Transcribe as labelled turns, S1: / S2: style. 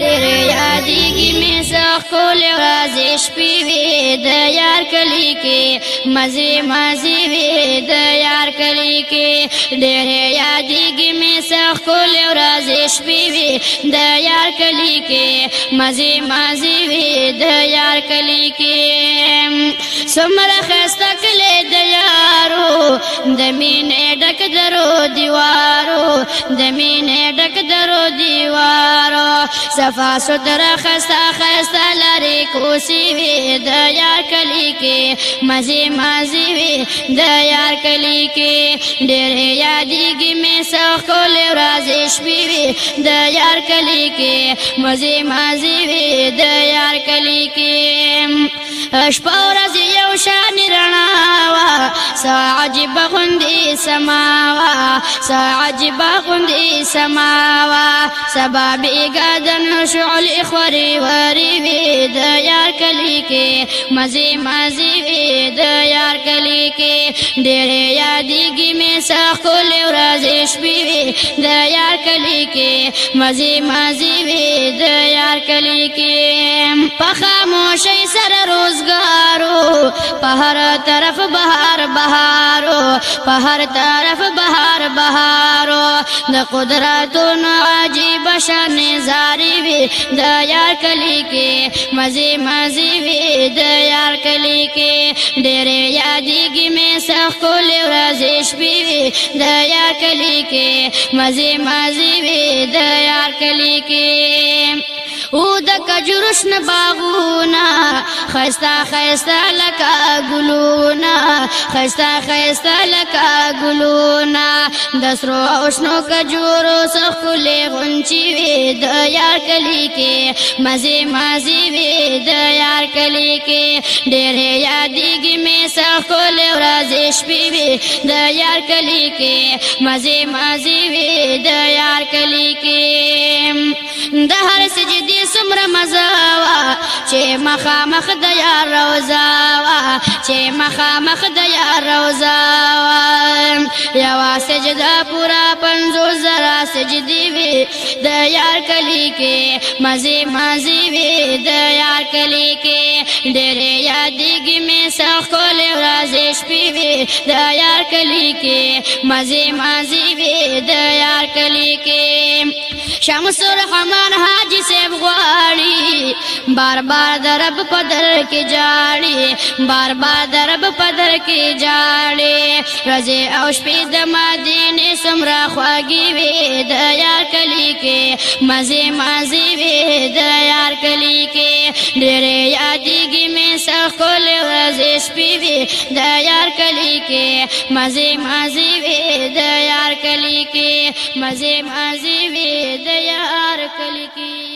S1: لري یادې کې مې سخول ورځې شپې وې د یار کلی کې مزه مزه وې د یار کلی کې لري یادې کې مې سخول ورځې شپې وې د یار کلی کې مزه مزه وې د یار کلی کې سمره خسته کلی د یارو د مینې ډک درو دیوارو د مینې ډک صفا ستر خستا خستا لري کوسی وی د یار کلی کې مزي مزي وی د یار کلی کې ډېر یادېږي مې سخ کول راځي شپې وی د یار کلی کې مزي مزي وی د یار کلی کې شپه ورځ یو شان رڼا وا سعجب غوندې سما وا سعجب غوندې سما وا سبب ایګدن شعل اخوري وری وې کلی کې مزه مزه وي د یار کلی کې ډېر یادېږي مې سخل ورځې شپې وي د یار کلی کې مزه مزه وي د یار کلی کې په خاموشي سره روزګارو په هر طرف بهار بهارو په هر طرف بهار بهارو د قدرتونو عجیب شان زاری وی د یار کلی کې مزه مزه وی د یار کلی کې ډېر یادګي مې سخول ورځې شپې وی د یار کلی کې مزه مزه وی د یار کلی کې او د کجروشن باغونه خستا خستا لکه ګلو خستا خستا لکا ګلونا د سرو او شنو کجورو سخلې غونچی وې د یار کلی کې مزه مزه وې د یار کلی کې ډېرې یادېږي مې سخلې ورځې شپې وې د یار کلی کې مزه مزه وې د یار کلی کې د هر سجدي چې مخامخ د یار روزا وا چې مخامخ د یار روزا وا یوا سجدا پورا پنځو زرا سجدي وي د یار کلی کې مزه مزه وي د یار کلی کې ډېر یادګي مې سخول ورځې شپې وي د یار کلی کې مزه مزه وي د یار کلی کې شمس الرحمن حاجی سیب غواړي بار بار درب پدر کې جاړي بار بار درب پدر کې جاړي رځې او شپې د مادي شانې سمرا خواږي وي د یار کلی کې مزه مزه وي د یار کلی کې ډېرې یادېږي مې سخل ورځې شپې وي د یار کلی کې مزه مزه وي د یار کلی کې مزه مزه وي د یار کلی کې